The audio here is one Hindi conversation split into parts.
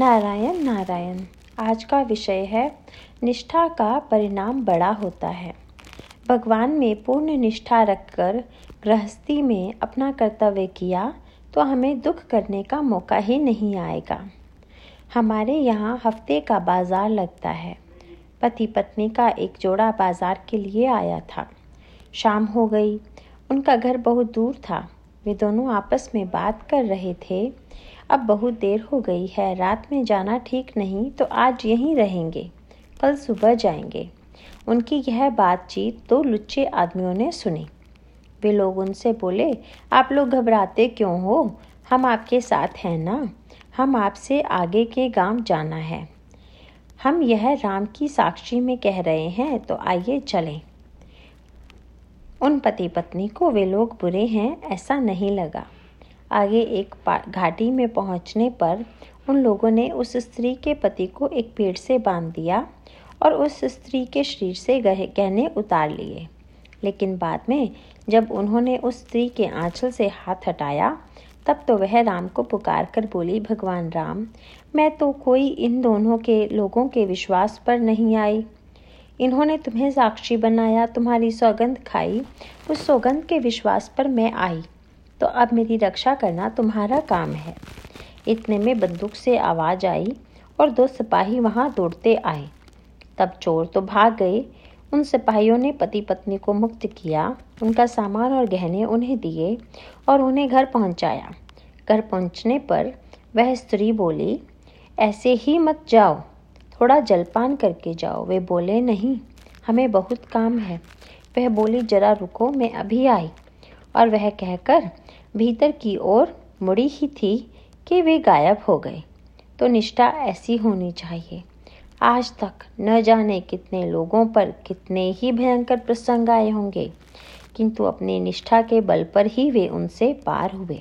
नारायण नारायण, आज का विषय है, निष्ठा का परिणाम बड़ा होता है। भगवान में पूर्ण निष्ठा रखकर गृहस्थी में अपना कर्तव्य किया तो हमें दुख करने का मौका ही नहीं आएगा। हमारे यहाँ हफ़्ते का बाज़ार लगता है। पति पत्नी का एक जोड़ा बाज़ार के लिए आया था। शाम हो गई। उनका घर बहुत दूर था। वे दोनों आपस में बात कर रहे थे। अब बहुत देर हो गई है, रात में जाना ठीक नहीं तो आज यहीं रहेंगे। कल सुबह जाएँगे। उनकी यह बातचीत दो लुच्चे आदमियों ने सुनी। वे लोग उनसे बोले, आप लोग घबराते क्यों हो? हम आपके साथ हैं ना? हम आपसे आगे के गाँव जाना है। हम यह राम की साक्षी में कह रहे हैं तो आइए चलें। उन पति पत्नी को वे लोग बुरे हैं, ऐसा नहीं लगा। आगे एक घाटी में पहुँचने पर उन लोगों ने उस स्त्री के पति को एक पेड़ से बाँध दिया और उस स्त्री के शरीर से गहने उतार लिए। लेकिन बाद में जब उन्होंने उस स्त्री के आंचल से हाथ हटाया, तब तो वह राम को पुकार कर बोली, भगवान राम, मैं तो कोई इन दोनों के, लोगों के विश्वास पर नहीं आई। इन्होंने तुम्हें साक्षी बनाया, तुम्हारी सौगंध खाई, उस सौगंध के विश्वास पर मैं आई। तो अब मेरी रक्षा करना तुम्हारा काम है। इतने में बंदूक से आवाज़ आई और दो सिपाही वहाँ दौड़ते आए। तब चोर तो भाग गए। उन सिपाहियों ने पति पत्नी को मुक्त किया, उनका सामान और गहने उन्हें दिए और उन्हें घर पहुँचाया। घर पहुँचने पर वह स्त्री बोली, ऐसे ही मत जाओ, थोड़ा जलपान करके जाओ। वे बोले, नहीं, हमें बहुत काम है। वह बोली, जरा रुको, मैं अभी आई। और वह कहकर भीतर की ओर मुड़ी ही थी कि वे गायब हो गए। तो निष्ठा ऐसी होनी चाहिए। आज तक न जाने कितने लोगों पर कितने ही भयंकर प्रसंग आए होंगे, किंतु अपनी निष्ठा के बल पर ही वे उनसे पार हुए।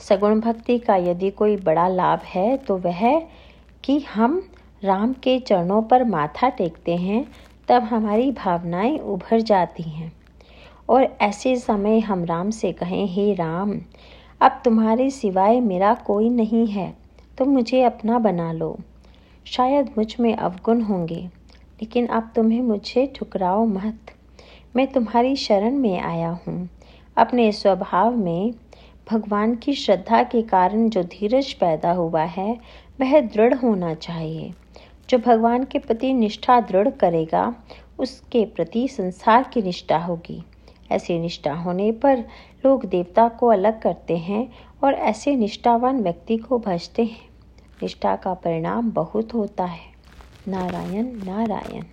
सगुण भक्ति का यदि कोई बड़ा लाभ है तो वह कि हम राम के चरणों पर माथा टेकते हैं, तब हमारी भावनाएँ उभर जाती हैं। और ऐसे समय हम राम से कहें, हे राम, अब तुम्हारे सिवाय मेरा कोई नहीं है तो मुझे अपना बना लो। शायद मुझमें अवगुण होंगे, लेकिन अब तुम्हें मुझे ठुकराओ मत। मैं तुम्हारी शरण में आया हूँ। अपने स्वभाव में भगवान की श्रद्धा के कारण जो धीरज पैदा हुआ है, वह दृढ़ होना चाहिए। जो भगवान के प्रति निष्ठा दृढ़ करेगा, उसके प्रति संसार की निष्ठा होगी। ऐसी निष्ठा होने पर लोग देवता को अलग करते हैं और ऐसे निष्ठावान व्यक्ति को भजते हैं। निष्ठा का परिणाम बहुत होता है। नारायण नारायण।